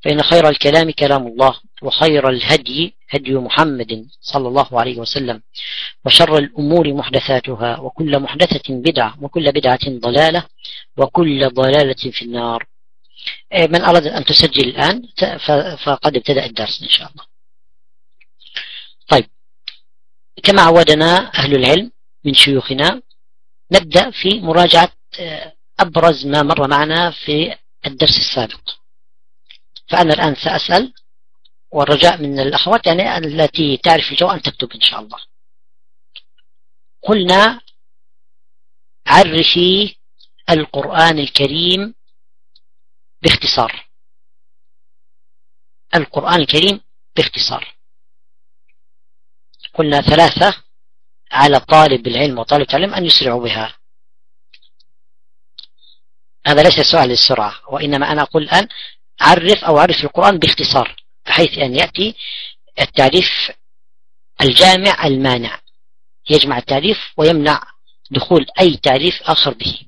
فإن خير الكلام كلام الله وخير الهدي هدي محمد صلى الله عليه وسلم وشر الأمور محدثاتها وكل محدثة بدعة وكل بدعة ضلالة وكل ضلالة في النار. إيه، من أراد أن تسجل الآن فقد ابتدأ الدرس إن شاء الله. طيب. كما عودنا أهل العلم من شيوخنا نبدأ في مراجعة آه، أبرز ما مر معنا في الدرس السابق. فأنا الآن سأسأل والرجاء من الأخوات يعني التي تعرف الجواب أن تكتب إن شاء الله. قلنا عرفي القرآن الكريم باختصار. القرآن الكريم باختصار. قلنا ثلاثة على طالب العلم وطالب العلم أن يسرعوا بها. هذا ليس سؤال للسرعة وإنما أنا أقول الآن عرف أو عرف القرآن باختصار بحيث أن يأتي التعريف الجامع المانع. يجمع التعريف ويمنع دخول أي تعريف آخر به.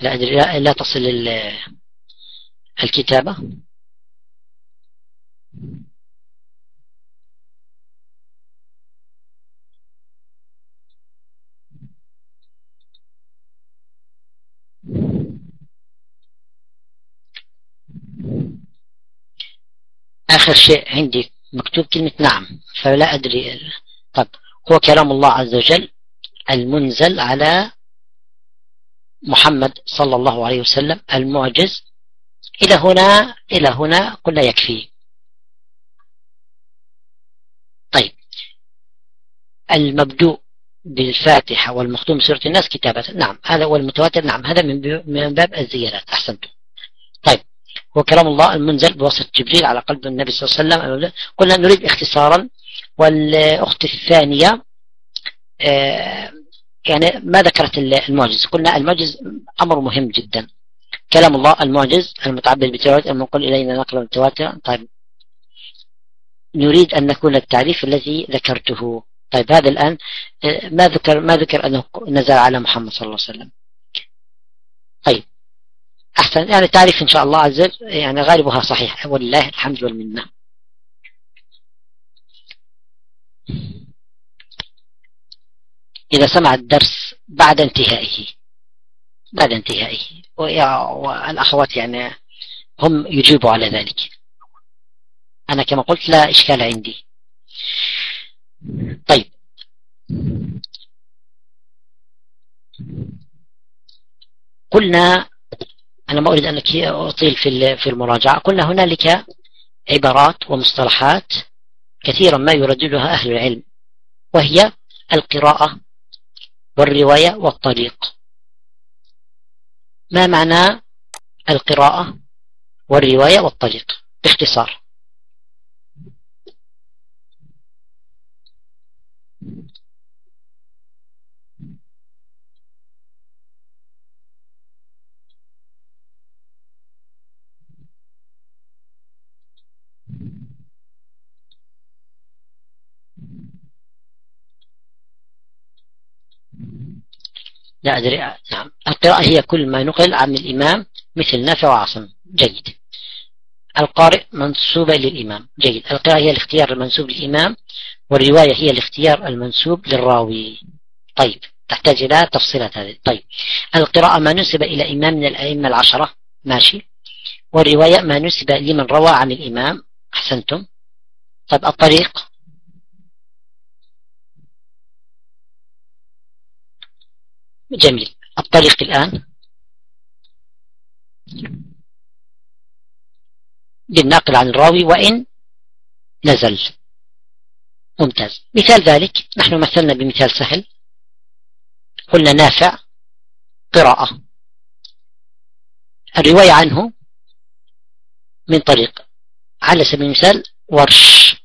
لا أدري لا, تصل الكتابة. آخر شيء عندي مكتوب كلمة نعم فلا أدري. طب هو كلام الله عز وجل المنزل على محمد صلى الله عليه وسلم المعجز إلى هنا إلى هنا قلنا يكفي. طيب المبدوء بالفاتحة والمختوم بسورة الناس كتابة. نعم هذا هو المتواتر. نعم هذا من باب الزيادات أحسنتم. هو كلام الله المنزل بواسطة جبريل على قلب النبي صلى الله عليه وسلم. قلنا نريد اختصارا. والأخت الثانية آه، يعني ما ذكرت المعجز. قلنا المعجز أمر مهم جدا. كلام الله المعجز المتعبد بالتواتر المنقل إلينا نقلا متواترا طيب. نريد أن نكون التعريف الذي ذكرته. طيب هذا الآن آه، ما ذكر ما ذكر أنه نزل على محمد صلى الله عليه وسلم. طيب. أحسن. يعني تعريف إن شاء الله عز وجل يعني غالبها صحيح. ولله الحمد والمنة. إذا سمع الدرس بعد انتهائه. بعد انتهائه. والأخوات يعني هم يجيبوا على ذلك. أنا كما قلت لا إشكال عندي. طيب. قلنا أنا ما أريد أنك أطيل في في المراجعة. قلنا هنالك عبارات ومصطلحات كثيرا ما يرددها أهل العلم وهي القراءة والرواية والطريق. ما معنى القراءة والرواية والطريق؟ باختصار. لا أدري. نعم. القراءة هي كل ما نقل عن الإمام مثل نافع وعاصم. جيد. القارئ منسوبة للإمام. جيد. القراءة هي الاختيار المنسوب للإمام والرواية هي الاختيار المنسوب للراوي. طيب. تحتاج إلى تفصيلات هذه. طيب. القراءة ما نسب إلى إمام من الأئمة العشرة. ماشي. والرواية ما نسب لمن روى عن الإمام. أحسنتم. طيب. الطريق. جميل. الطريق الآن. للناقل عن الراوي وإن نزل. ممتاز. مثال ذلك نحن مثلنا بمثال سهل. قلنا نافع قراءة. الرواية عنه من طريق. على سبيل المثال ورش.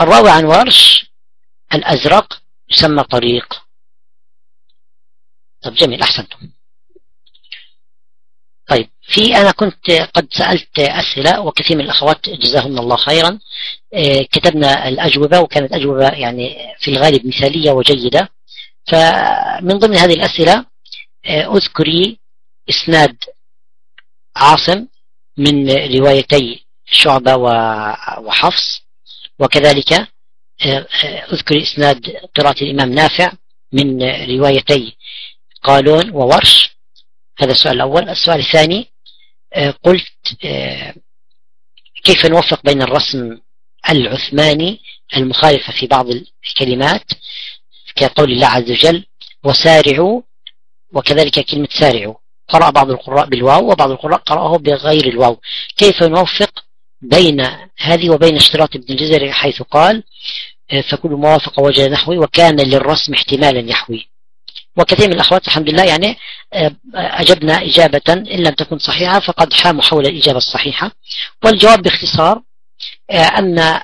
الراوي عن ورش الأزرق يسمى طريق. طب جميل أحسنتم. طيب في أنا كنت قد سألت أسئلة وكثير من الأخوات جزاهم الله خيرا. آه، كتبنا الأجوبة وكانت أجوبة يعني في الغالب مثالية وجيدة. فمن ضمن هذه الأسئلة آه، أذكري إسناد عاصم من روايتي شعبة وحفص. وكذلك آه، أذكري إسناد قراءة الإمام نافع من روايتي قالون وورش. هذا السؤال الأول. السؤال الثاني آه، قلت آه، كيف نوفق بين الرسم العثماني المخالفة في بعض الكلمات كقول الله عز وجل وسارعوا وكذلك كلمة سارعوا. قرأ بعض القراء بالواو وبعض القراء قرأه بغير الواو. كيف نوفق بين هذه وبين اشتراط ابن الجزري حيث قال آه، فكل موافق وجه نحوي وكان للرسم احتمالا يحوي. وكثير من الأخوات الحمد لله يعني آه، أجبنا إجابة إن لم تكن صحيحة فقد حاموا حول الإجابة الصحيحة. والجواب باختصار آه، أن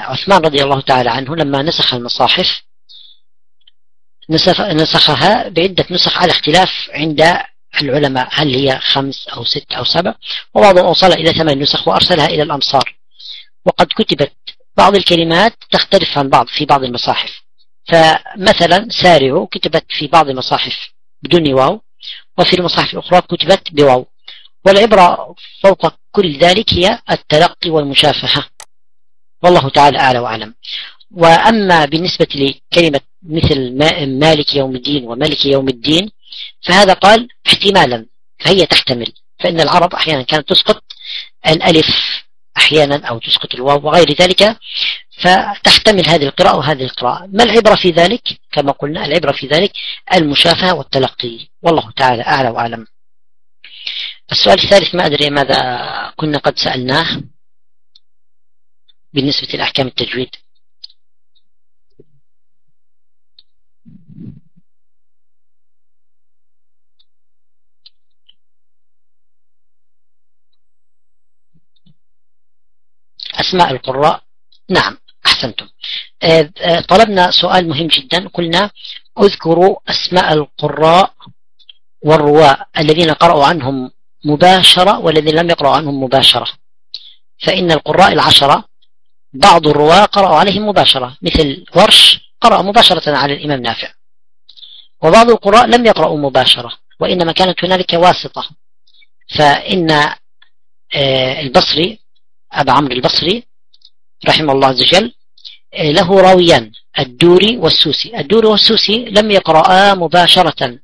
عثمان رضي الله تعالى عنه لما نسخ المصاحف نسخها بعدة نسخ على اختلاف عند العلماء هل هي خمس أو ست أو سبع؟ وبعضهم أوصل إلى ثمان نسخ وأرسلها إلى الأمصار. وقد كتبت بعض الكلمات تختلف عن بعض في بعض المصاحف. فمثلا سارعوا كتبت في بعض المصاحف بدون واو وفي المصاحف الأخرى كتبت بواو. والعبرة فوق كل ذلك هي التلقي والمشافهة. والله تعالى أعلى وأعلم. وأما بالنسبة لكلمة مثل مالك يوم الدين وملك يوم الدين فهذا قال احتمالا فهي تحتمل. فإن العرب أحيانا كانت تسقط الألف. أحيانا أو تسقط الواو وغير ذلك فتحتمل هذه القراءة وهذه القراءة. ما العبرة في ذلك؟ كما قلنا العبرة في ذلك المشافهة والتلقي. والله تعالى أعلى وأعلم. السؤال الثالث ما أدري ماذا كنا قد سألناه بالنسبة لأحكام التجويد. أسماء القراء. نعم أحسنتم. آه، آه، طلبنا سؤال مهم جدا. قلنا اذكروا أسماء القراء والرواة الذين قرأوا عنهم مباشرة والذين لم يقرأوا عنهم مباشرة. فإن القراء العشرة بعض الرواة قرأوا عليهم مباشرة مثل ورش قرأ مباشرة على الإمام نافع. وبعض القراء لم يقرأوا مباشرة وإنما كانت هنالك واسطة. فإن آه، البصري أبا عمرو البصري رحمه الله عز وجل آه، له راويان الدوري والسوسي. الدوري والسوسي لم يقرأا مباشرة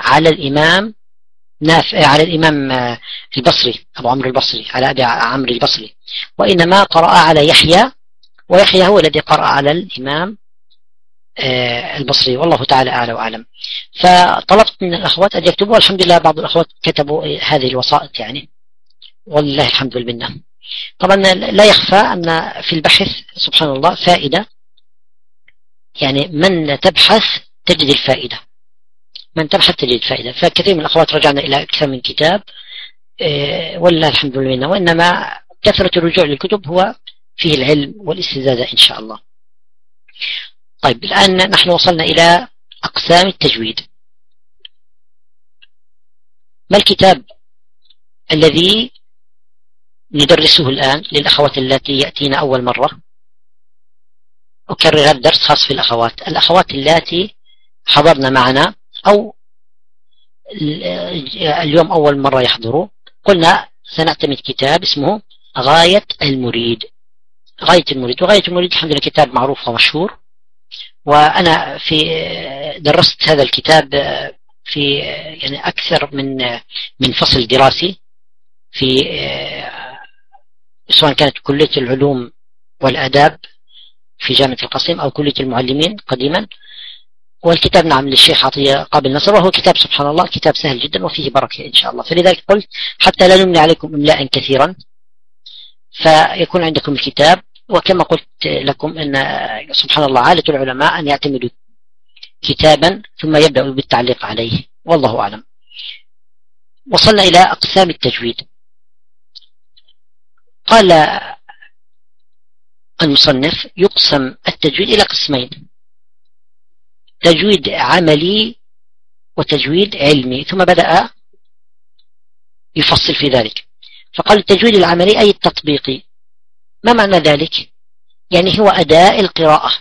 على الإمام نافع آه، على الإمام آه، البصري أبو عمرو البصري على أبي عمرو البصري. وإنما قرأ على يحيى ويحيى هو الذي قرأ على الإمام البصري. والله تعالى أعلى وأعلم. فطلبت من الأخوات أن يكتبوا الحمد لله بعض الأخوات كتبوا هذه الوسائط يعني. والله الحمد لله طبعا لا يخفى أن في البحث سبحان الله فائدة. يعني من تبحث تجد الفائدة. من تبحث تجد الفائدة. فكثير من الأخوات رجعنا إلى أكثر من كتاب. آه، ولله الحمد لله. وإنما كثرة الرجوع للكتب هو فيه العلم والاستزادة إن شاء الله. طيب الآن نحن وصلنا إلى أقسام التجويد. ما الكتاب الذي ندرسه الآن للأخوات التي يأتين أول مرة. أكرر الدرس خاص في الأخوات. الأخوات التي حضرن معنا أو اليوم أول مرة يحضروا قلنا سنعتمد كتاب اسمه غاية المريد. غاية المريد. وغاية المريد الحمد لله كتاب معروف ومشهور. وأنا في درست هذا الكتاب في يعني أكثر من من فصل دراسي في سواء كانت كلية العلوم والآداب في جامعة القصيم أو كلية المعلمين قديما. والكتاب نعم للشيخ عطية قابل نصر وهو كتاب سبحان الله كتاب سهل جدا وفيه بركة إن شاء الله. فلذلك قلت حتى لا نمني عليكم إملاء كثيرا فيكون عندكم الكتاب. وكما قلت لكم أن سبحان الله عادة العلماء أن يعتمدوا كتابا ثم يبدأوا بالتعليق عليه. والله أعلم. وصلنا إلى أقسام التجويد. قال المصنف يقسم التجويد إلى قسمين تجويد عملي وتجويد علمي ثم بدأ يفصل في ذلك. فقال التجويد العملي أي التطبيقي ما معنى ذلك؟ يعني هو أداء القراءة.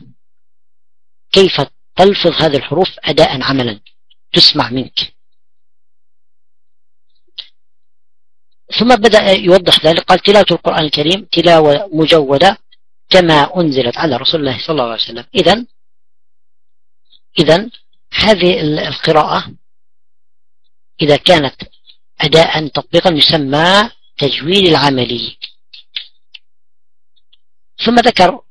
كيف تلفظ هذه الحروف أداء عملا؟ تسمع منك. ثم بدأ يوضح ذلك قال تلاوة القرآن الكريم تلاوة مجودة كما أنزلت على رسول الله صلى الله عليه وسلم. إذا إذا هذه القراءة إذا كانت أداء تطبيقا يسمى تجويد العملي. ثم ذكر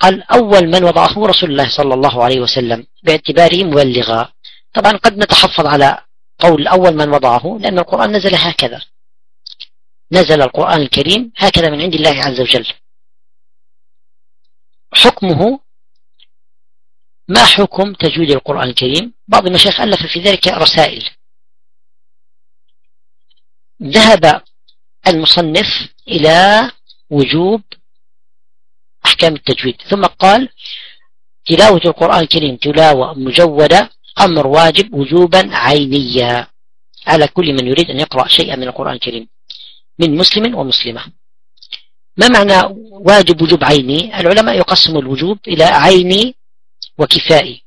قال أول من وضعه رسول الله صلى الله عليه وسلم باعتباره مبلغا. طبعا قد نتحفظ على قول أول من وضعه لأن القرآن نزل هكذا. نزل القرآن الكريم هكذا من عند الله عز وجل. حكمه ما حكم تجويد القرآن الكريم؟ بعض المشايخ ألف في ذلك رسائل. ذهب المصنف إلى وجوب أحكام التجويد ثم قال تلاوة القرآن الكريم تلاوة مجودة أمر واجب وجوبا عينيا على كل من يريد أن يقرأ شيئا من القرآن الكريم. من مسلم ومسلمة. ما معنى واجب وجوب عيني؟ العلماء يقسموا الوجوب إلى عيني وكفائي.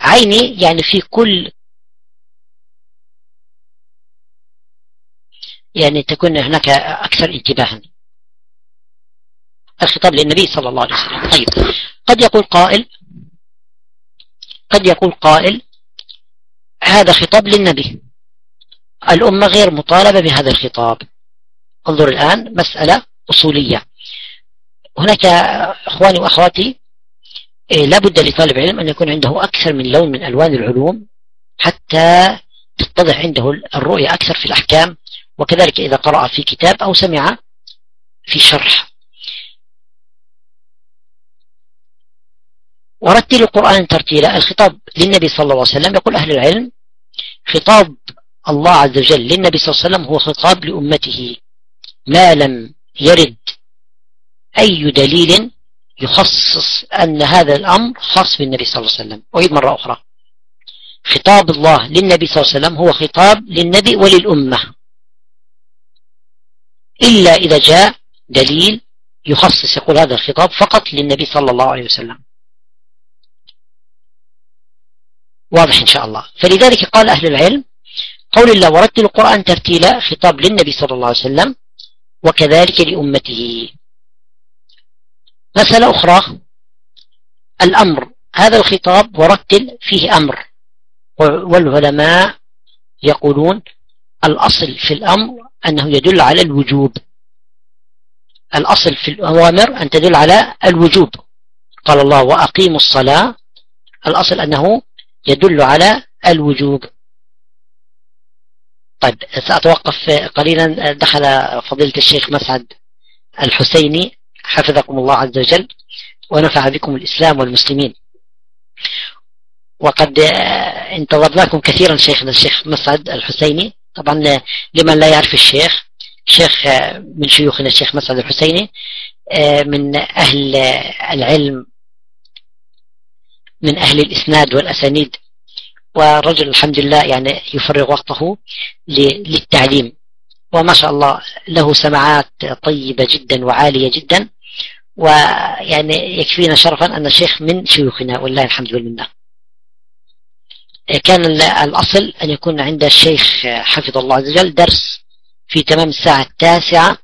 عيني يعني في كل يعني تكون هناك أكثر انتباها. الخطاب للنبي صلى الله عليه وسلم. طيب قد يقول قائل قد يقول قائل هذا خطاب للنبي. الأمة غير مطالبة بهذا الخطاب. انظر الآن مسألة أصولية. هناك أخواني وأخواتي إيه، لابد لطالب علم أن يكون عنده أكثر من لون من ألوان العلوم حتى تتضح عنده الرؤية أكثر في الأحكام. وكذلك إذا قرأ في كتاب أو سمع في شرح. ورتل القرآن ترتيلا. الخطاب للنبي صلى الله عليه وسلم يقول أهل العلم خطاب الله عز وجل للنبي صلى الله عليه وسلم هو خطاب لأمته. ما لم يرد أي دليل يخصص أن هذا الأمر خاص بالنبي صلى الله عليه وسلم. أعيد مرة أخرى. خطاب الله للنبي صلى الله عليه وسلم هو خطاب للنبي وللأمة. إلا إذا جاء دليل يخصص يقول هذا الخطاب فقط للنبي صلى الله عليه وسلم. واضح إن شاء الله. فلذلك قال أهل العلم قول الله ورتل القرآن ترتيلا خطاب للنبي صلى الله عليه وسلم. وكذلك لأمته. مسألة أخرى. الأمر. هذا الخطاب ورتل فيه أمر. والعلماء يقولون الأصل في الأمر أنه يدل على الوجوب. الأصل في الأوامر أن تدل على الوجوب. قال الله وأقيموا الصلاة. الأصل أنه يدل على الوجوب. طيب سأتوقف قليلا. دخل فضيلة الشيخ مسعد الحسيني حفظكم الله عز وجل ونفع بكم الإسلام والمسلمين. وقد انتظرناكم كثيرا شيخنا الشيخ مسعد الحسيني. طبعا لمن لا يعرف الشيخ شيخ من شيوخنا الشيخ مسعد الحسيني من أهل العلم من أهل الإسناد والأسانيد. ورجل الحمد لله يعني يفرغ وقته للتعليم. وما شاء الله له سماعات طيبة جدا وعالية جدا. ويعني يكفينا شرفا أن الشيخ من شيوخنا والله الحمد لله كان الأصل أن يكون عند الشيخ حفظ الله عز وجل درس في تمام الساعة التاسعة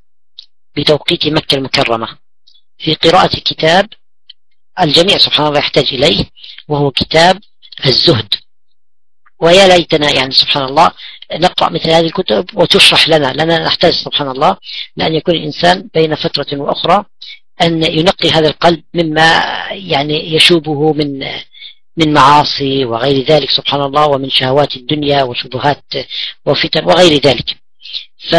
بتوقيت مكة المكرمة. في قراءة كتاب الجميع سبحان الله يحتاج إليه وهو كتاب الزهد. ويا ليتنا يعني سبحان الله نقرأ مثل هذه الكتب وتشرح لنا لنا نحتاج سبحان الله لأن يكون الإنسان بين فترة وأخرى أن ينقي هذا القلب مما يعني يشوبه من من معاصي وغير ذلك سبحان الله ومن شهوات الدنيا وشبهات وفتن وغير ذلك. ف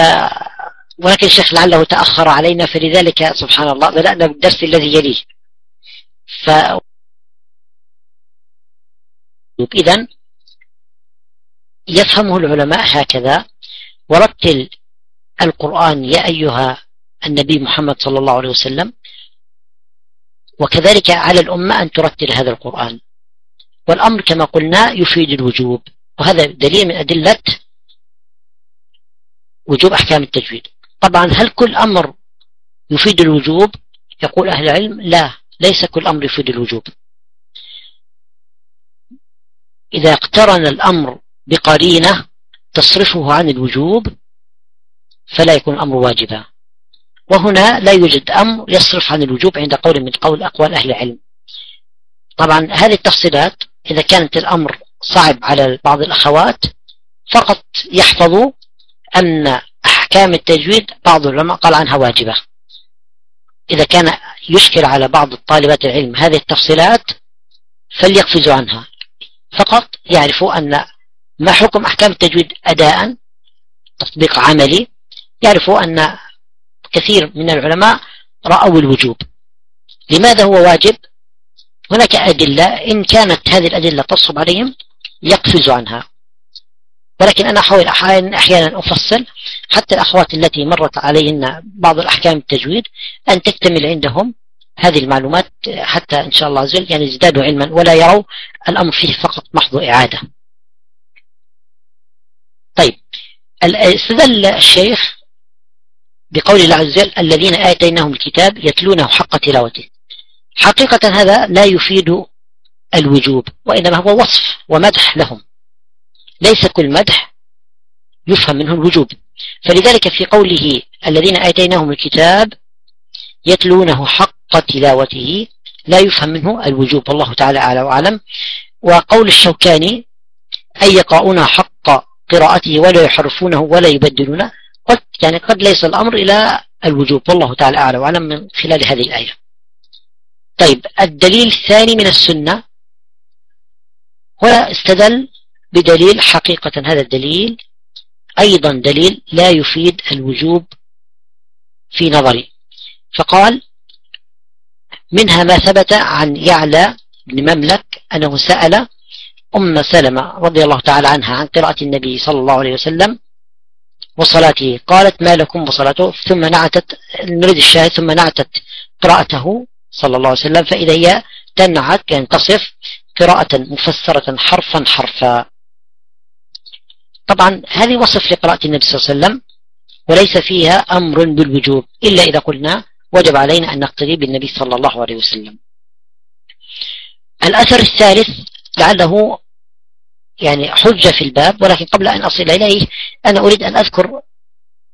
ولكن الشيخ لعله تأخر علينا فلذلك سبحان الله بدأنا بالدرس الذي يليه. ف إذا يفهمه العلماء هكذا. ورتل القرآن يا أيها النبي محمد صلى الله عليه وسلم. وكذلك على الأمة أن ترتل هذا القرآن. والأمر كما قلنا يفيد الوجوب. وهذا دليل من أدلة وجوب أحكام التجويد. طبعا هل كل أمر يفيد الوجوب؟ يقول أهل العلم لا ليس كل أمر يفيد الوجوب. إذا اقترن الأمر بقرينة تصرفه عن الوجوب فلا يكون الأمر واجبا. وهنا لا يوجد أمر يصرف عن الوجوب عند قول من قول أقوال أهل العلم. طبعا هذه التفصيلات إذا كانت الأمر صعب على بعض الأخوات فقط يحفظوا أن أحكام التجويد بعض العلماء قال عنها واجبة. إذا كان يشكل على بعض الطالبات العلم هذه التفصيلات فليقفزوا عنها. فقط يعرفوا أن ما حكم أحكام التجويد أداء؟ تطبيق عملي؟ يعرفوا أن كثير من العلماء رأوا الوجوب. لماذا هو واجب؟ هناك أدلة إن كانت هذه الأدلة تصب عليهم يقفزوا عنها. ولكن أنا أحاول أحيانا أفصل حتى الأخوات التي مرت عليهن بعض الأحكام التجويد أن تكتمل عندهم هذه المعلومات حتى إن شاء الله وجل يعني يزدادوا علما ولا يروا الأمر فيه فقط محض إعادة. طيب. استدل الشيخ بقول الله عز وجل الذين آتيناهم الكتاب يتلونه حق تلاوته. حقيقة هذا لا يفيد الوجوب وإنما هو وصف ومدح لهم. ليس كل مدح يفهم منه الوجوب. فلذلك في قوله الذين آتيناهم الكتاب يتلونه حق تلاوته لا يفهم منه الوجوب. والله تعالى أعلى وأعلم. وقول الشوكاني أي يقرؤون حق قراءته ولا يحرفونه ولا يبدلونه قد يعني قد ليس الأمر إلى الوجوب. والله تعالى أعلى وأعلم من خلال هذه الآية. طيب الدليل الثاني من السنة. هنا استدل بدليل حقيقة هذا الدليل. أيضا دليل لا يفيد الوجوب في نظري. فقال منها ما ثبت عن يعلى بن مملك أنه سأل أم سلمة رضي الله تعالى عنها عن قراءة النبي صلى الله عليه وسلم وصلاته. قالت ما لكم وصلاته؟ ثم نعتت نريد الشاهد ثم نعتت قراءته صلى الله عليه وسلم. فإذا هي تنعت يعني تصف قراءة مفسرة حرفا حرفا. طبعا هذه وصف لقراءة النبي صلى الله عليه وسلم وليس فيها أمر بالوجوب إلا إذا قلنا وجب علينا أن نقتدي بالنبي صلى الله عليه وسلم. الأثر الثالث لعله يعني حجة في الباب ولكن قبل أن أصل إليه أنا أريد أن أذكر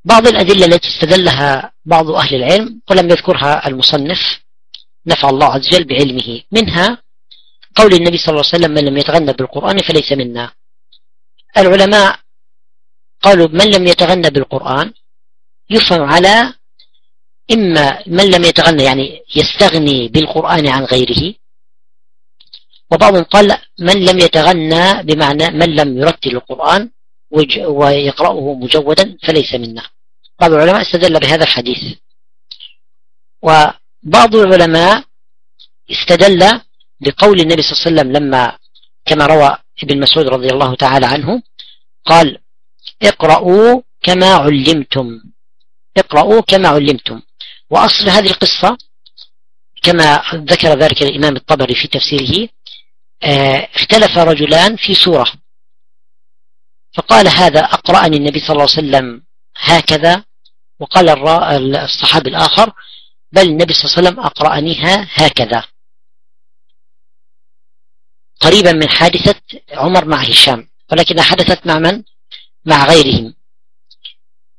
بعض الأدلة التي استدلها بعض أهل العلم ولم يذكرها المصنف نفع الله عز وجل بعلمه. منها قول النبي صلى الله عليه وسلم من لم يتغنى بالقرآن فليس منا. العلماء قالوا من لم يتغنى بالقرآن؟ يفهم على إما من لم يتغنى يعني يستغني بالقرآن عن غيره وبعضهم قال من لم يتغنى بمعنى من لم يرتل القرآن ويقرأه مجودا فليس منا. بعض العلماء استدل بهذا الحديث. وبعض العلماء استدل بقول النبي صلى الله عليه وسلم لما كما روى ابن مسعود رضي الله تعالى عنه قال اقرأوا كما علمتم اقرأوا كما علمتم. وأصل هذه القصة كما ذكر ذلك الإمام الطبري في تفسيره اختلف رجلان في سورة فقال هذا أقرأني النبي صلى الله عليه وسلم هكذا. وقال الصحابي الآخر بل النبي صلى الله عليه وسلم أقرأنيها هكذا. قريبا من حادثة عمر مع هشام ولكنها حدثت مع من؟ مع غيرهم.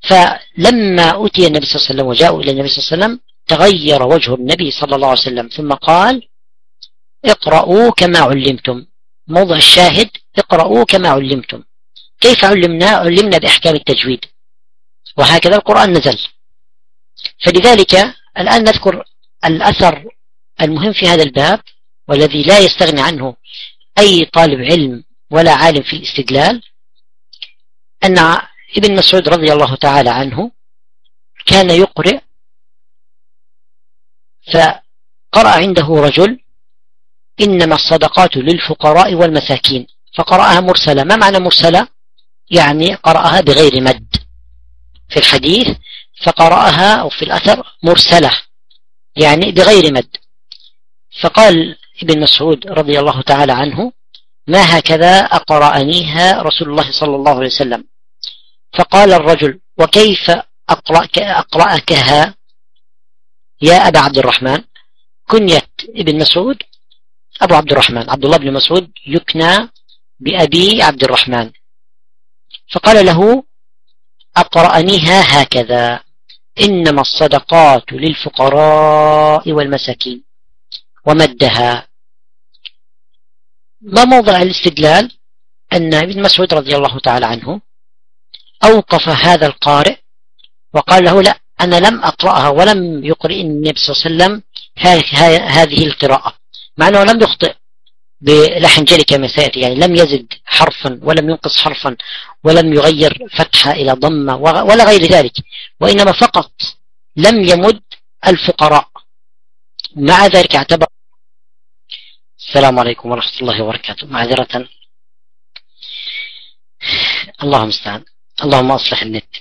فلما أتي النبي صلى الله عليه وسلم وجاءوا إلى النبي صلى الله عليه وسلم تغير وجه النبي صلى الله عليه وسلم ثم قال اقرأوا كما علمتم. موضع الشاهد اقرأوا كما علمتم. كيف علمنا؟ علمنا بأحكام التجويد. وهكذا القرآن نزل. فلذلك الآن نذكر الأثر المهم في هذا الباب والذي لا يستغني عنه أي طالب علم ولا عالم في الاستدلال أن ابن مسعود رضي الله تعالى عنه كان يقرئ فقرأ عنده رجل إنما الصدقات للفقراء والمساكين. فقرأها مرسلة. ما معنى مرسلة؟ يعني قرأها بغير مد. في الحديث فقرأها أو في الأثر مرسلة. يعني بغير مد. فقال ابن مسعود رضي الله تعالى عنه ما هكذا أقرأنيها رسول الله صلى الله عليه وسلم؟ فقال الرجل وكيف أقرأك أقرأكها؟ يا أبا عبد الرحمن كنية ابن مسعود أبو عبد الرحمن. عبد الله بن مسعود يكنى بأبي عبد الرحمن. فقال له أقرأنيها هكذا. إنما الصدقات للفقراء والمساكين. ومدها. ما موضع الاستدلال؟ أن ابن مسعود رضي الله تعالى عنه أوقف هذا القارئ وقال له لا أنا لم أقرأها ولم يقرئ النبي صلى الله عليه وسلم هذه القراءة. مع أنه لم يخطئ بلحن جلي كما سيأتي يعني لم يزد حرفا ولم ينقص حرفا ولم يغير فتحة إلى ضمة ولا غير ذلك وإنما فقط لم يمد الفقراء. مع ذلك اعتبر السلام عليكم ورحمة الله وبركاته. معذرة. اللهم استعان. اللهم أصلح النت.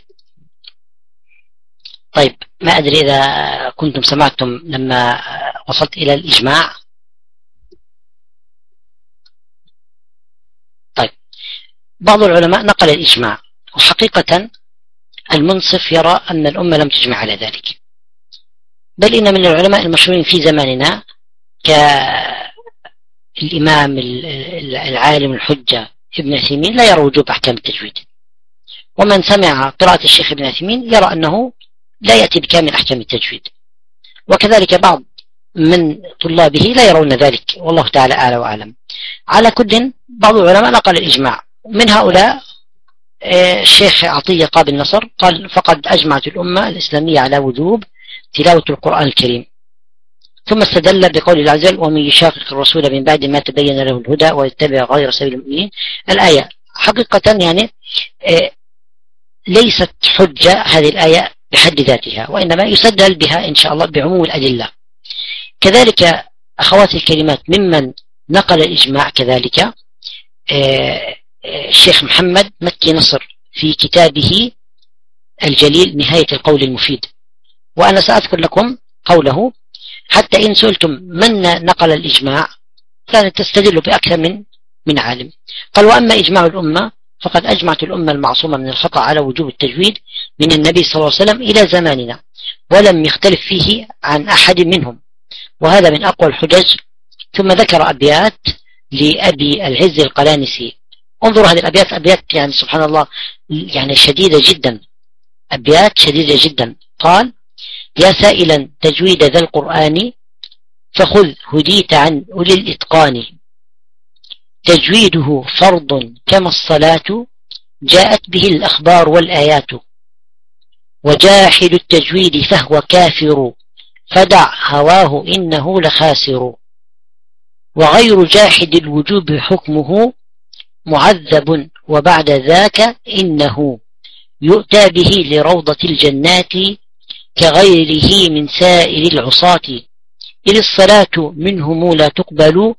طيب ما أدري إذا كنتم سمعتم لما وصلت إلى الإجماع طيب بعض العلماء نقل الإجماع وحقيقة المنصف يرى أن الأمة لم تجمع على ذلك. بل إن من العلماء المشهورين في زماننا كالإمام العالم الحجة ابن عثيمين لا يرى وجوب أحكام التجويد. ومن سمع قراءة الشيخ ابن عثيمين يرى أنه لا يأتي بكامل أحكام التجويد. وكذلك بعض من طلابه لا يرون ذلك والله تعالى أعلى وأعلم. على كل بعض العلماء نقل الإجماع. من هؤلاء آه، الشيخ عطية قابل نصر قال فقد أجمعت الأمة الإسلامية على وجوب تلاوة القرآن الكريم. ثم استدل بقول الله عز وجل ومن يشاقق الرسول من بعد ما تبين له الهدى ويتبع غير سبيل المؤمنين. الآية حقيقة يعني آه، ليست حجة هذه الآية بحد ذاتها وإنما يستدل بها إن شاء الله بعموم الأدلة. كذلك أخواتي الكلمات ممن نقل الإجماع كذلك آه، الشيخ محمد مكي نصر في كتابه الجليل نهاية القول المفيد. وأنا سأذكر لكم قوله حتى إن سئلتم من نقل الإجماع تستدل بأكثر من من عالم. قال وأما إجماع الأمة فقد أجمعت الأمة المعصومة من الخطأ على وجوب التجويد من النبي صلى الله عليه وسلم إلى زماننا ولم يختلف فيه عن أحد منهم. وهذا من أقوى الحجج. ثم ذكر أبيات لأبي العز القلانسي. انظروا هذه الأبيات أبيات يعني سبحان الله يعني شديدة جدا. أبيات شديدة جدا. قال يا سائلا تجويد ذا القرآن فخذ هديت عن أولي الإتقان. تجويده فرض كما الصلاة جاءت به الأخبار والآيات. وجاحد التجويد فهو كافر فدع هواه إنه لخاسر. وغير جاحد الوجوب حكمه معذب وبعد ذاك إنه يؤتى به لروضة الجنات كغيره من سائر العصاة. إذ الصلاة منهم لا تقبل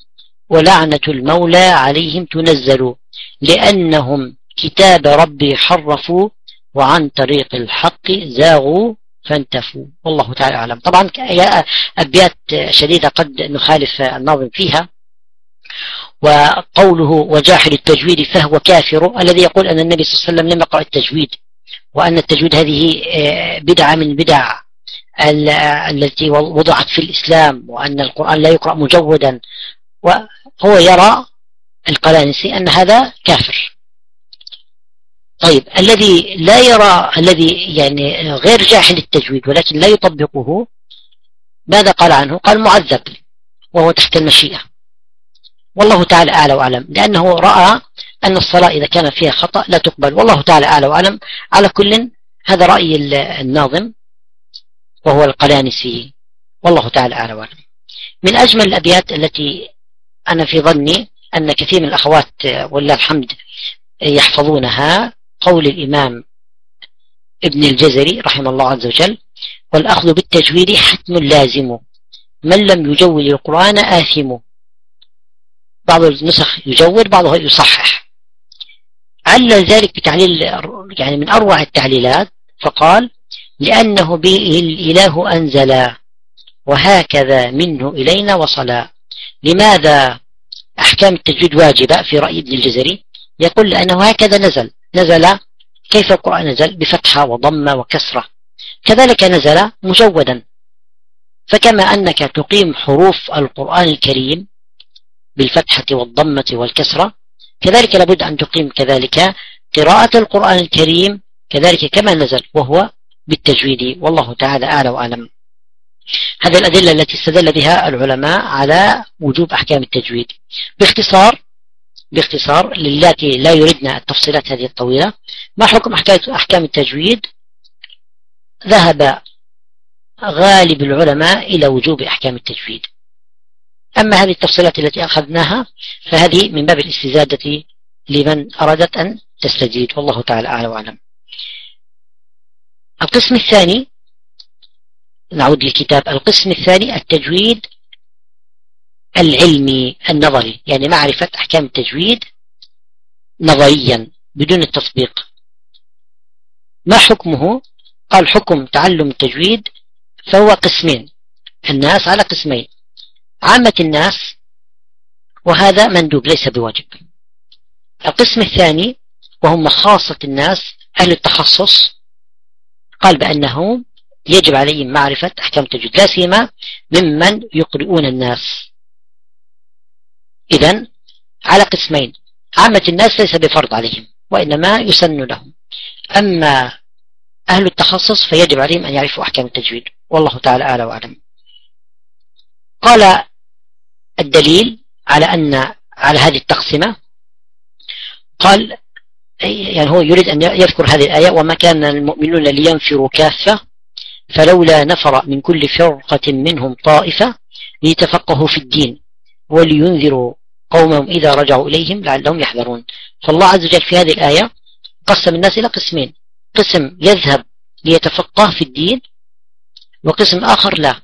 ولعنة المولى عليهم تنزل لأنهم كتاب ربي حرفوا وعن طريق الحق زاغوا فانتفوا. والله تعالى أعلم. طبعا أبيات شديدة قد نخالف الناظم فيها. وقوله وجاحد التجويد فهو كافر الذي يقول أن النبي صلى الله عليه وسلم لم يقرأ التجويد وأن التجويد هذه آه، بدعة من بدع التي وضعت في الإسلام وأن القرآن لا يقرأ مجودا. وهو يرى القلانسي أن هذا كافر. طيب الذي لا يرى الذي يعني غير جاحد التجويد ولكن لا يطبقه ماذا قال عنه؟ قال معذب وهو تحت المشيئة. والله تعالى أعلى وأعلم. لأنه رأى أن الصلاة إذا كان فيها خطأ لا تقبل. والله تعالى أعلى وأعلم. على كل هذا رأي الناظم وهو القلانسي. والله تعالى أعلى وأعلم. من أجمل الأبيات التي أنا في ظني أن كثير من الأخوات ولله الحمد يحفظونها قول الإمام ابن الجزري رحمه الله عز وجل والأخذ بالتجويد حتم لازم. من لم يجود القرآن آثم. بعض النسخ يجود بعضها يصحح. علل ذلك بتعليل يعني من أروع التعليلات فقال لأنه به الإله أنزل وهكذا منه إلينا وصلا لماذا أحكام التجويد واجبة في رأي ابن الجزري؟ يقول لأنه هكذا نزل. نزل كيف القرآن نزل؟ بفتحة وضمة وكسرة. كذلك نزل مجودا. فكما أنك تقيم حروف القرآن الكريم بالفتحة والضمة والكسرة كذلك لابد أن تقيم كذلك قراءة القرآن الكريم كذلك كما نزل وهو بالتجويد. والله تعالى أعلى وأعلم. هذه الأدلة التي استدل بها العلماء على وجوب أحكام التجويد. باختصار باختصار للاتي لا يردن التفصيلات هذه الطويلة ما حكم أحكام التجويد؟ ذهب غالب العلماء إلى وجوب أحكام التجويد. أما هذه التفصيلات التي أخذناها فهذه من باب الاستزادة لمن أرادت أن تستجيد والله تعالى أعلى وأعلم. القسم الثاني نعود للكتاب القسم الثاني التجويد العلمي النظري. يعني معرفة أحكام التجويد نظريا بدون التطبيق. ما حكمه؟ قال حكم تعلم التجويد فهو قسمين. الناس على قسمين. عامة الناس وهذا مندوب ليس بواجب. القسم الثاني وهم خاصة الناس أهل التخصص قال بأنه يجب عليهم معرفة أحكام التجويد لا سيما ممن يقرؤون الناس. إذا على قسمين عامة الناس ليس بفرض عليهم وإنما يسن لهم. أما أهل التخصص فيجب عليهم أن يعرفوا أحكام التجويد والله تعالى أعلى وأعلم. قال الدليل على أن على هذه التقسمة قال يعني هو يريد أن يذكر هذه الآية وما كان المؤمنون لينفروا كافة فلولا نفر من كل فرقة منهم طائفة ليتفقهوا في الدين ولينذروا قومهم إذا رجعوا إليهم لعلهم يحذرون. فالله عز وجل في هذه الآية قسم الناس إلى قسمين قسم يذهب ليتفقه في الدين وقسم آخر لا.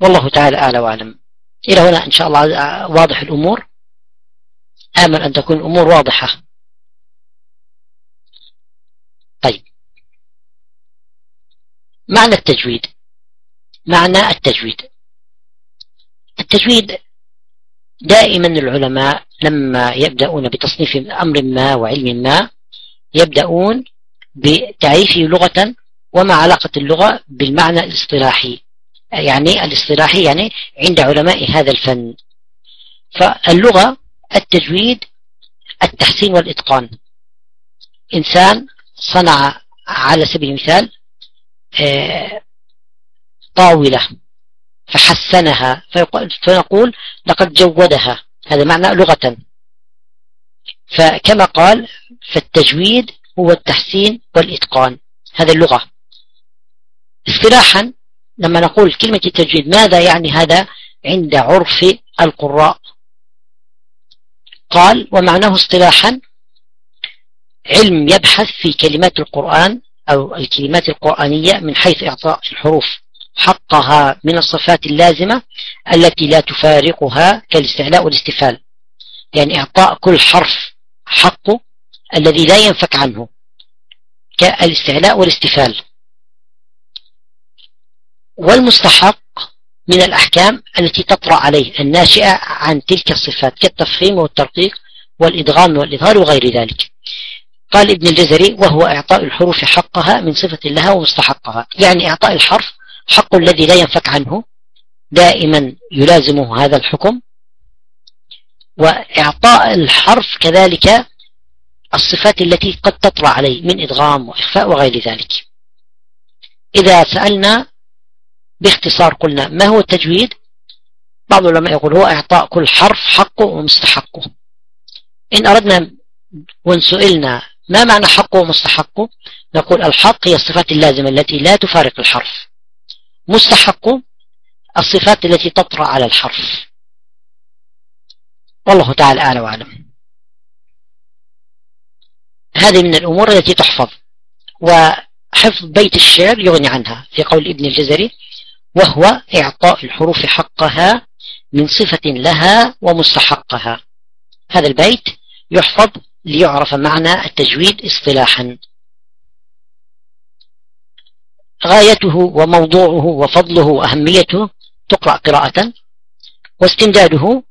والله تعالى أعلى وأعلم. إلى هنا إن شاء الله واضح الأمور. آمل أن تكون الأمور واضحة. طيب. معنى التجويد. معنى التجويد. التجويد دائما العلماء لما يبدأون بتصنيف أمر ما وعلم ما يبدأون بتعريفه لغة وما علاقة اللغة بالمعنى الاصطلاحي. يعني الاصطلاحي يعني عند علماء هذا الفن. فاللغة التجويد التحسين والإتقان. إنسان صنع على سبيل المثال آه، طاولة فحسنها فنقول لقد جودها. هذا معنى لغة. فكما قال فالتجويد هو التحسين والإتقان. هذا اللغة. اصطلاحا لما نقول كلمة التجويد ماذا يعني هذا عند عرف القراء؟ قال ومعناه اصطلاحا علم يبحث في كلمات القرآن أو الكلمات القرآنية من حيث إعطاء الحروف حقها من الصفات اللازمة التي لا تفارقها كالاستعلاء والاستفال يعني إعطاء كل حرف حقه الذي لا ينفك عنه كالاستعلاء والاستفال والمستحق من الأحكام التي تطرأ عليه الناشئة عن تلك الصفات كالتفخيم والترقيق والإدغام والإظهار وغير ذلك. قال ابن الجزري وهو إعطاء الحروف حقها من صفة لها ومستحقها يعني إعطاء الحرف حق الذي لا ينفك عنه دائما يلازمه هذا الحكم. وإعطاء الحرف كذلك الصفات التي قد تطرأ عليه من إدغام وإخفاء وغير ذلك. إذا سألنا باختصار قلنا ما هو التجويد؟ بعض العلماء يقول هو إعطاء كل حرف حقه ومستحقه. إن أردنا وإن سئلنا ما معنى حقه ومستحقه نقول الحق هي الصفات اللازمة التي لا تفارق الحرف. مستحقه الصفات التي تطرأ على الحرف. والله تعالى أعلى وأعلم. هذه من الأمور التي تحفظ. وحفظ بيت الشعر يغني عنها في قول ابن الجزري وهو إعطاء الحروف حقها من صفة لها ومستحقها. هذا البيت يحفظ ليعرف معنى التجويد اصطلاحا. غايته وموضوعه وفضله وأهميته تقرأ قراءة واستمداده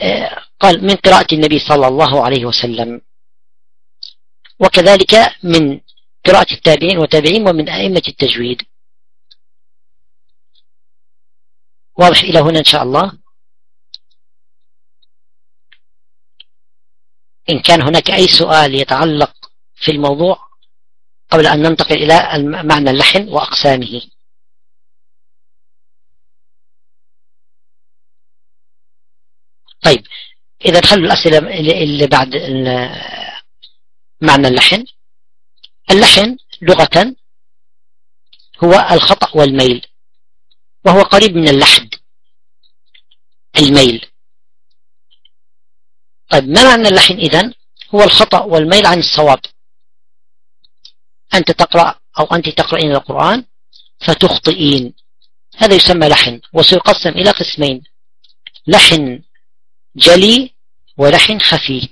آه، قال من قراءة النبي صلى الله عليه وسلم. وكذلك من قراءة التابعين وتابعين ومن أئمة التجويد. واضح إلى هنا إن شاء الله. إن كان هناك أي سؤال يتعلق في الموضوع قبل أن ننتقل إلى معنى اللحن وأقسامه. طيب إذا دخلوا الأسئلة اللي بعد معنى اللحن. اللحن لغة هو الخطأ والميل. وهو قريب من اللحد. الميل. طيب ما معنى اللحن إذن؟ هو الخطأ والميل عن الصواب. أنت تقرأ أو أنت تقرأين القرآن فتخطئين. هذا يسمى لحن وسيقسم إلى قسمين لحن جلي ولحن خفي.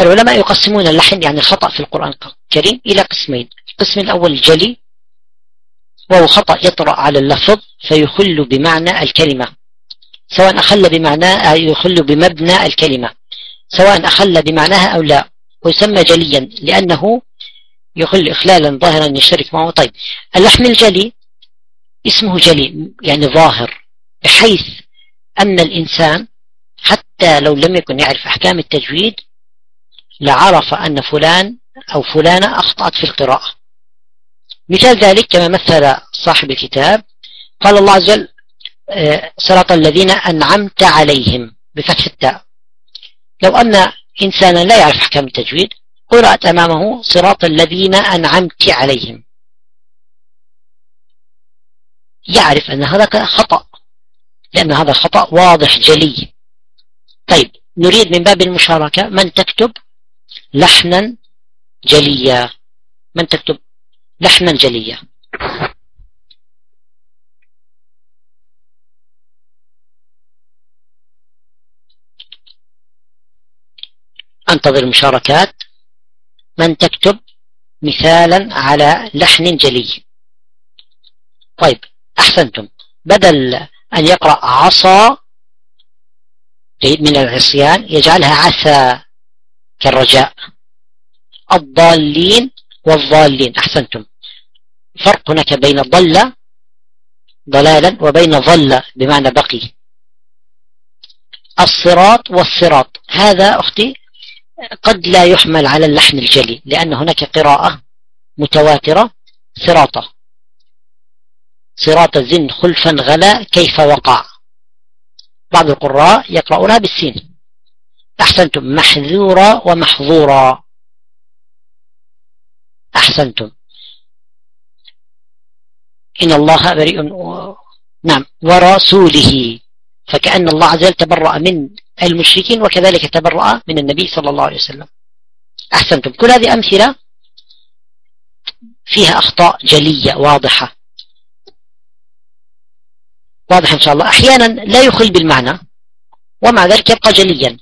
العلماء يقسمون اللحن يعني الخطأ في القرآن الكريم إلى قسمين القسم الأول الجلي وهو خطأ يطرأ على اللفظ فيخل بمعنى الكلمة. سواء أخل بمعناه يخل بمبنى الكلمة. سواء أخل بمعناها أو لا. ويسمى جليا لأنه يخل إخلالا ظاهرا يشترك معه. طيب اللحن الجلي اسمه جلي يعني ظاهر بحيث أن الإنسان حتى لو لم يكن يعرف أحكام التجويد لعرف أن فلان أو فلانة أخطأت في القراءة. مثال ذلك كما مثل صاحب الكتاب قال الله عز وجل آه، صراط الذين أنعمت عليهم بفتح التاء. لو أن إنسانا لا يعرف أحكام التجويد قرأت أمامه صراط الذين أنعمت عليهم. يعرف أن هذا خطأ لأن هذا خطأ واضح جلي. طيب نريد من باب المشاركة من تكتب لحنا جليا. من تكتب لحنا جليا أنتظر المشاركات من تكتب مثالا على لحن جلي. طيب أحسنتم. بدل أن يقرأ عصا من العصيان يجعلها عسى كالرجاء. الضالين والضالين. أحسنتم. فرق هناك بين ضل ضلالا وبين ظل بمعنى بقي. الصراط والصراط. هذا أختي قد لا يحمل على اللحن الجلي لأن هناك قراءة متواترة صراطة. صراط الزن خلفا غلا كيف وقع. بعض القراء يقرؤونها بالسين. أحسنتم. محذورا ومحظورا أحسنتم. إن الله بريء نعم ورسوله. فكأن الله عز وجل تبرأ من المشركين وكذلك تبرأ من النبي صلى الله عليه وسلم. أحسنتم. كل هذه أمثلة فيها أخطاء جلية واضحة. واضح إن شاء الله. أحيانا لا يخل بالمعنى ومع ذلك يبقى جليا.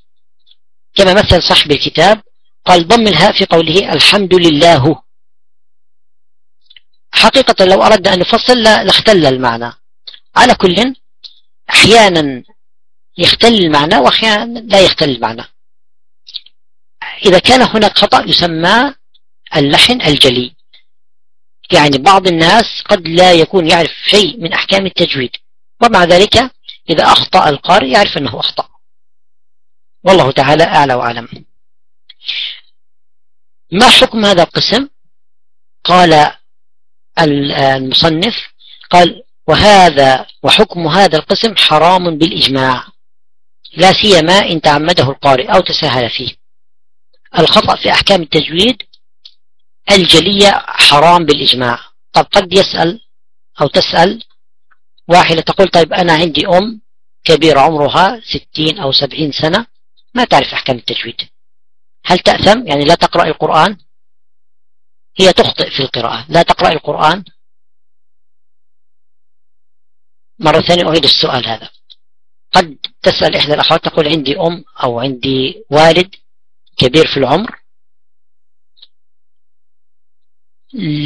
كما مثل صاحب الكتاب قال ضم الهاء في قوله الحمد لله. حقيقة لو أردنا أن نفصل لاختل المعنى. على كل أحيانا يختل المعنى وأحيانا لا يختل المعنى. إذا كان هناك خطأ يسمى اللحن الجلي. يعني بعض الناس قد لا يكون يعرف شيء من أحكام التجويد. ومع ذلك إذا أخطأ القارئ يعرف أنه أخطأ. والله تعالى أعلى وأعلم. ما حكم هذا القسم؟ قال المصنف قال وهذا وحكم هذا القسم حرام بالإجماع لا سيما إن تعمده القارئ أو تساهل فيه. الخطأ في أحكام التجويد الجلية حرام بالإجماع. طب قد يسأل أو تسأل واحدة تقول طيب أنا عندي أم كبيرة عمرها ستين أو سبعين سنة ما تعرف أحكام التجويد. هل تأثم؟ يعني لا تقرأ القرآن هي تخطئ في القراءة. لا تقرأ القرآن. مرة ثانية أعيد السؤال هذا. قد تسأل إحدى الأخوات تقول عندي أم أو عندي والد كبير في العمر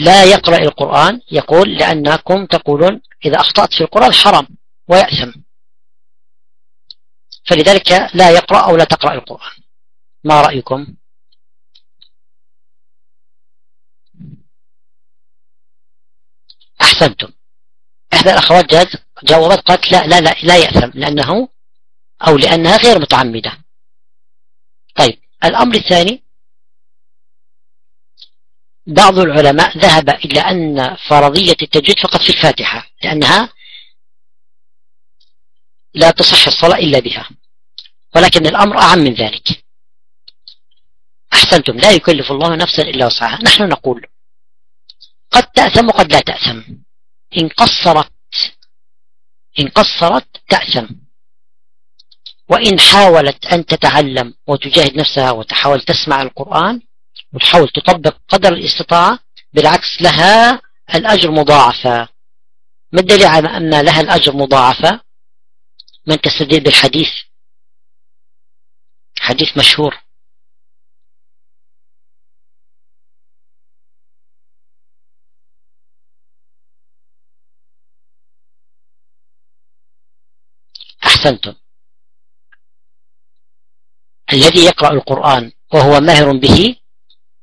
لا يقرأ القرآن يقول لأنكم تقولون إذا أخطأت في القرآن حرام ويأثم. فلذلك لا يقرأ أو لا تقرأ القرآن. ما رأيكم؟ أحسنتم. إحدى الأخوات جاز جاوبت قالت لا لا لا لا يأثم لأنه أو لأنها غير متعمدة. طيب الأمر الثاني بعض العلماء ذهب إلى أن فرضية التجويد فقط في الفاتحة لأنها لا تصح الصلاة إلا بها. ولكن الأمر أعم من ذلك. أحسنتم لا يكلف الله نفسا إلا وسعها. نحن نقول قد تأثم وقد لا تأثم. إن قصرت إن قصرت تأثم. وإن حاولت أن تتعلم وتجاهد نفسها وتحاول تسمع القرآن وتحاول تطبق قدر الاستطاعة بالعكس لها الأجر مضاعفة. ما الدليل على أن لها الأجر مضاعفة؟ من تستدل بالحديث. حديث مشهور. أحسنتم الذي يقرأ القرآن وهو ماهر به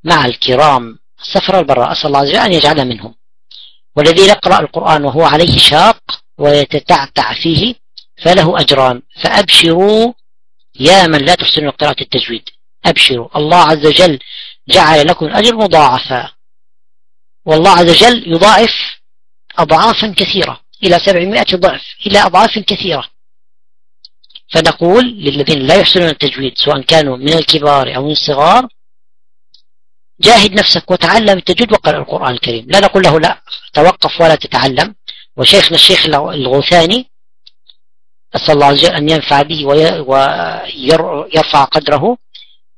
مع الكرام السفر البراء أسأل الله عز وجل أن يجعل منهم. والذي يقرأ القرآن وهو عليه شاق ويتتعتع فيه فله أجران. فأبشروا يا من لا تحسنوا قراءة التجويد. أبشروا. الله عز وجل جعل لكم الأجر مضاعفا. والله عز وجل يضاعف أضعافا كثيرة. إلى سبعمائة ضعف. إلى أضعاف كثيرة. فنقول للذين لا يحسنون التجويد سواء كانوا من الكبار أو من الصغار جاهد نفسك وتعلم التجويد وقرأ القرآن الكريم. لا نقول له لا توقف ولا تتعلم. وشيخنا الشيخ الغوثاني أسأل الله عز وجل أن ينفع به ويرفع قدره.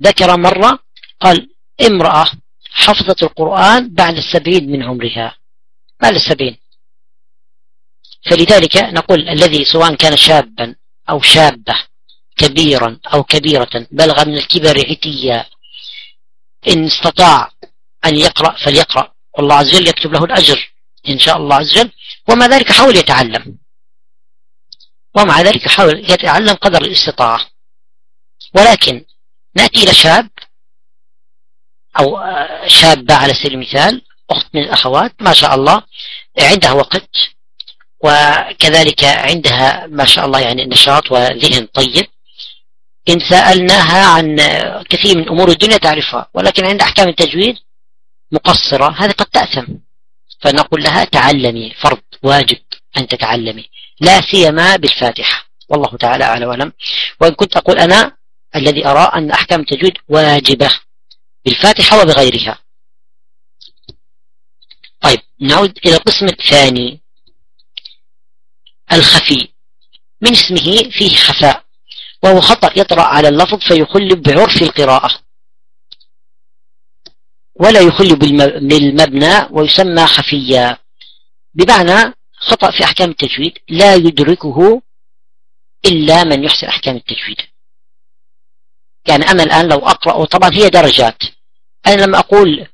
ذكر مرة قال امرأة حفظت القرآن بعد السبعين من عمرها. بعد السبعين. فلذلك نقول الذي سواء كان شابا أو شابة كبيرا أو كبيرة بلغ من الكبر عتيا. إن استطاع أن يقرأ فليقرأ. والله عز وجل يكتب له الأجر إن شاء الله عز وجل. وما ذلك حاول يتعلم. ومع ذلك يحاول يتعلم قدر الاستطاعة. ولكن نأتي إلى شاب أو شابة على سبيل المثال أخت من الأخوات ما شاء الله عندها وقت وكذلك عندها ما شاء الله يعني نشاط وذهن طيب. إن سألناها عن كثير من أمور الدنيا تعرفها ولكن عند أحكام التجويد مقصرة هذا قد تأثم. فنقول لها تعلمي فرض واجب أن تتعلمي لا سيما بالفاتحة. والله تعالى أعلى وأعلم. وإن كنت أقول أنا الذي أرى أن أحكام التجويد واجبة بالفاتحة وبغيرها. طيب نعود إلى القسم الثاني. الخفي. من اسمه فيه خفاء. وهو خطأ يطرأ على اللفظ فيخل بعرف القراءة. ولا يخل بالمبنى ويسمى خفيا. بمعنى خطأ في أحكام التجويد لا يدركه إلا من يحسن أحكام التجويد. يعني أنا الآن لو أقرأ وطبعا هي درجات. أنا لما أقول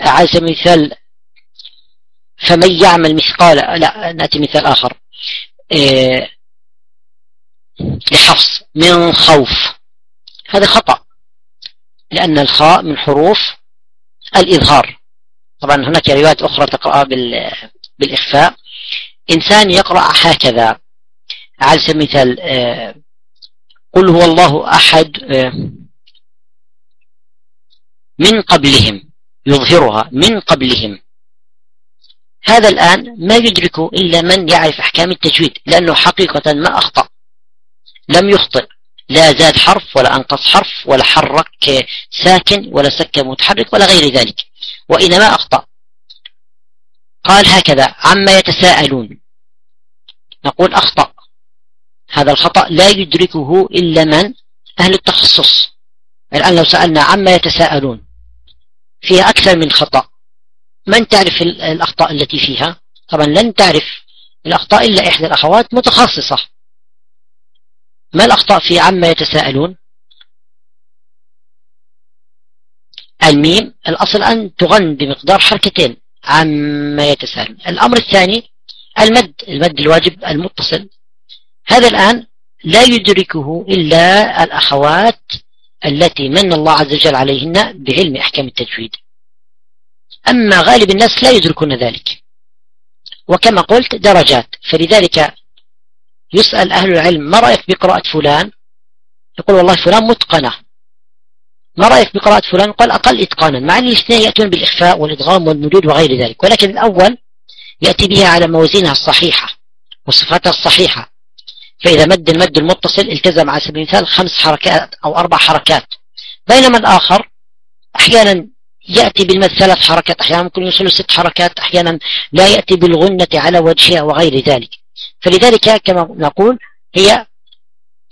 على سبيل المثال فمن يعمل مثقال لا نأتي مثال آخر. لحفص من خوف. هذا خطأ لأن الخاء من حروف الإظهار. طبعا هناك روايات أخرى تقرأ بالإخفاء. إنسان يقرأ هكذا. على سبيل المثال آه، قل هو الله أحد آه، من قبلهم يظهرها من قبلهم. هذا الآن ما يدركه إلا من يعرف أحكام التجويد لأنه حقيقة ما أخطأ. لم يخطئ. لا زاد حرف ولا أنقص حرف ولا حرك ساكن ولا سك متحرك ولا غير ذلك. وإنما أخطأ. قال هكذا عما يتساءلون. نقول أخطأ. هذا الخطأ لا يدركه إلا من؟ أهل التخصص. الآن لو سألنا عما يتساءلون فيها أكثر من خطأ. من تعرف الأخطاء التي فيها؟ طبعا لن تعرف الأخطاء إلا إحدى الأخوات متخصصة. ما الأخطاء في عما يتساءلون؟ الميم الأصل أن تغن بمقدار حركتين عما يتساءل الأمر الثاني المد المد الواجب المتصل. هذا الآن لا يدركه إلا الأخوات التي من الله عز وجل عليهن بعلم أحكام التجويد. أما غالب الناس لا يدركون ذلك. وكما قلت درجات. فلذلك يسأل أهل العلم ما رأيك بقراءة فلان؟ يقول والله فلان متقنة. ما رأيك بقراءة فلان؟ قال أقل إتقانا مع أن الاثنين يأتون بالإخفاء والإدغام والمدود وغير ذلك. ولكن الأول يأتي بها على موازينها الصحيحة وصفاتها الصحيحة. فإذا مد المد المتصل التزم على سبيل المثال خمس حركات أو أربع حركات. بينما الآخر أحيانا يأتي بالمد ثلاث حركات أحيانا ممكن يوصل ست حركات أحيانا لا يأتي بالغنة على وجهها وغير ذلك. فلذلك كما نقول هي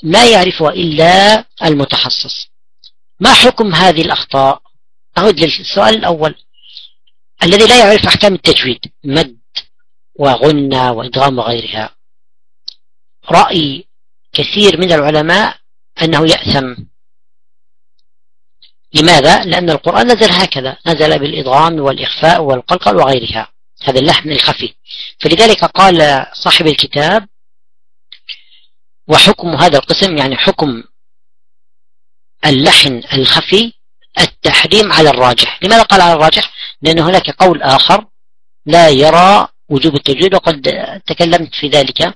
ما يعرفها إلا المتخصص. ما حكم هذه الأخطاء؟ أعود للسؤال الأول الذي لا يعرف أحكام التجويد مد وغنى وإدغام وغيرها. رأي كثير من العلماء أنه يأثم. لماذا؟ لأن القرآن نزل هكذا نزل بالإضغام والإخفاء والقلقل وغيرها هذا اللحن الخفي. فلذلك قال صاحب الكتاب وحكم هذا القسم يعني حكم اللحن الخفي التحريم على الراجح. لماذا قال على الراجح؟ لأن هناك قول آخر لا يرى وجوب التجويد وقد تكلمت في ذلك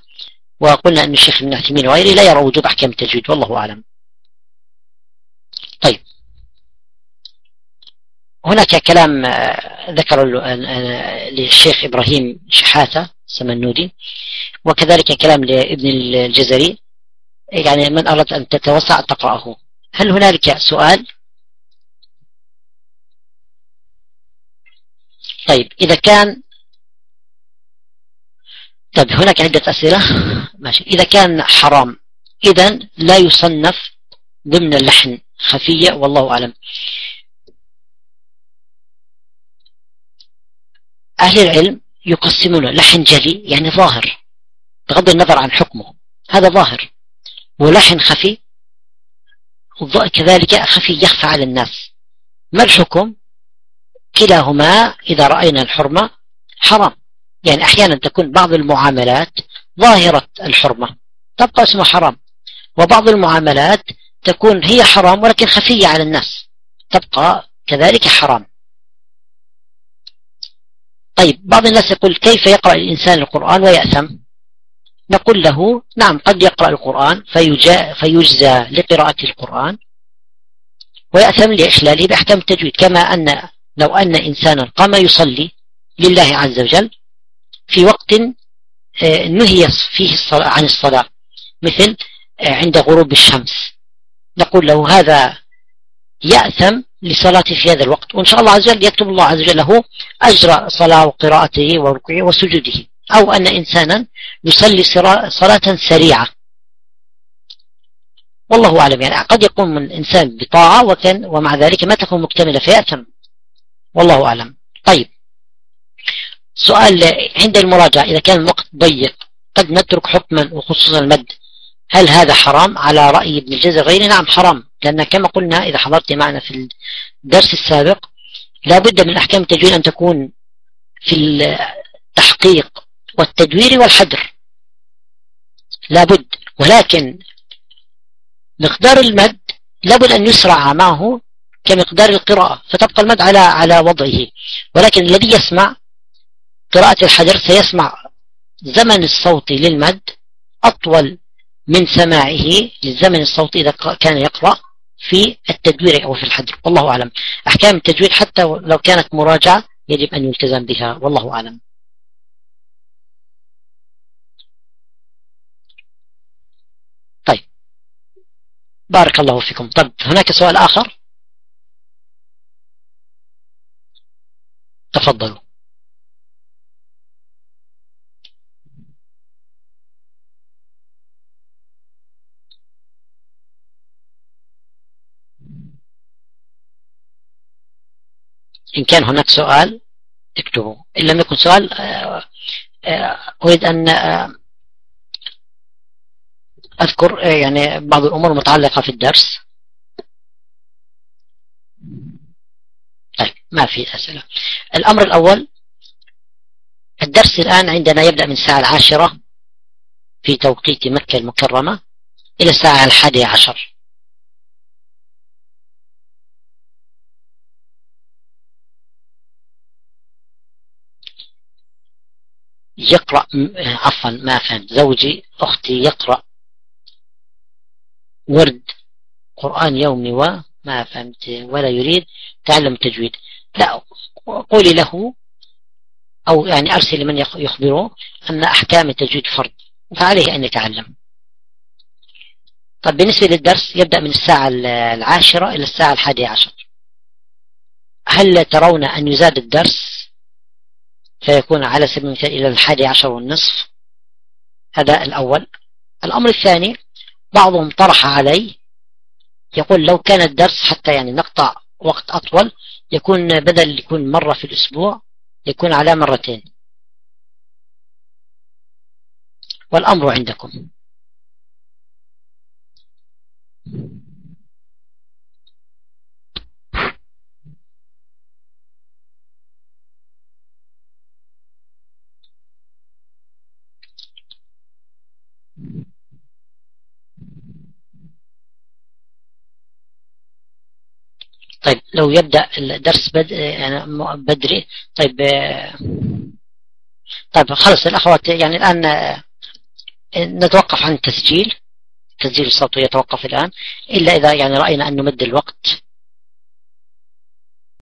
وقلنا أن الشيخ ابن عثيمين وغيره لا يرى وجوب أحكام التجويد والله أعلم. طيب. هناك كلام ذكر للشيخ إبراهيم شحاتة سمنودي وكذلك كلام لابن الجزري يعني من أراد أن تتوسع تقرأه. هل هنالك سؤال؟ طيب إذا كان طيب هناك عدة أسئلة. ماشي. إذا كان حرام إذا لا يصنف ضمن اللحن خفية والله أعلم. أهل العلم يقسمون لحن جلي يعني ظاهر بغض النظر عن حكمه. هذا ظاهر. ولحن خفي كذلك خفي يخفى على الناس. ما الحكم؟ كلاهما إذا رأينا الحرمة حرام. يعني أحيانا تكون بعض المعاملات ظاهرة الحرمة تبقى اسمها حرام. وبعض المعاملات تكون هي حرام ولكن خفية على الناس تبقى كذلك حرام. طيب بعض الناس يقول كيف يقرأ الإنسان القرآن ويأثم؟ نقول له نعم قد يقرأ القرآن فيجزى لقراءة القرآن ويأثم لإحلاله بأحكام التجويد كما أن لو أن إنسانا قام يصلي لله عز وجل في وقت آه، نهي فيه الصلاة عن الصلاة مثل آه، عند غروب الشمس نقول له هذا يأثم لصلاته في هذا الوقت. وإن شاء الله عز وجل يكتب الله عز وجل له أجر صلاة وقراءته وركوعه وسجوده. أو أن إنسانا يصلي صلاة سريعة. والله أعلم. يعني قد يقوم الإنسان بطاعة وكان ومع ذلك ما تكون مكتملة فيأثم. والله أعلم. طيب. سؤال عند المراجعة. إذا كان الوقت ضيق قد نترك حكما وخصوصا المد. هل هذا حرام؟ على رأي ابن الجزر غيره. نعم حرام. لأن كما قلنا إذا حضرت معنا في الدرس السابق لا بد من أحكام التجويد أن تكون في التحقيق والتدوير والحدر لا بد. ولكن مقدار المد لابد أن يسرع معه كمقدار القراءة فتبقى المد على على وضعه. ولكن الذي يسمع قراءة الحجر سيسمع زمن الصوت للمد أطول من سماعه للزمن الصوتي إذا كان يقرأ. في التدوير أو في الحجر. والله أعلم. أحكام التجويد حتى لو كانت مراجعة يجب أن يلتزم بها. والله أعلم. طيب. بارك الله فيكم. طب هناك سؤال آخر؟ تفضلوا. إن كان هناك سؤال اكتبوا إن لم يكن سؤال آه، آه، أريد أن آه، أذكر يعني بعض الأمور المتعلقة في الدرس. طيب ما في أسئلة. الأمر الأول الدرس الآن عندنا يبدأ من الساعة العاشرة في توقيت مكة المكرمة إلى الساعة الحادية عشر. يقرأ عفوا ما فهمت. زوجي أختي يقرأ ورد قرآن يومي وما فهمت ولا يريد تعلم التجويد. لا قولي له أو يعني أرسل لمن يخبره أن أحكام التجويد فرض فعليه أن يتعلم. طب بالنسبة للدرس يبدأ من الساعة العاشرة إلى الساعة الحادية عشر. هل ترون أن يزاد الدرس؟ فيكون على سبيل المثال إلى الحادي عشر والنصف. هذا الأول. الأمر الثاني بعضهم طرح علي يقول لو كان الدرس حتى يعني نقطع وقت أطول يكون بدل يكون مرة في الأسبوع يكون على مرتين. والأمر عندكم. طيب لو يبدأ الدرس بد... يعني بدري طيب طيب خلص الأخوات يعني الآن نتوقف عن التسجيل تسجيل الصوت يتوقف الآن إلا إذا يعني رأينا أن نمد الوقت.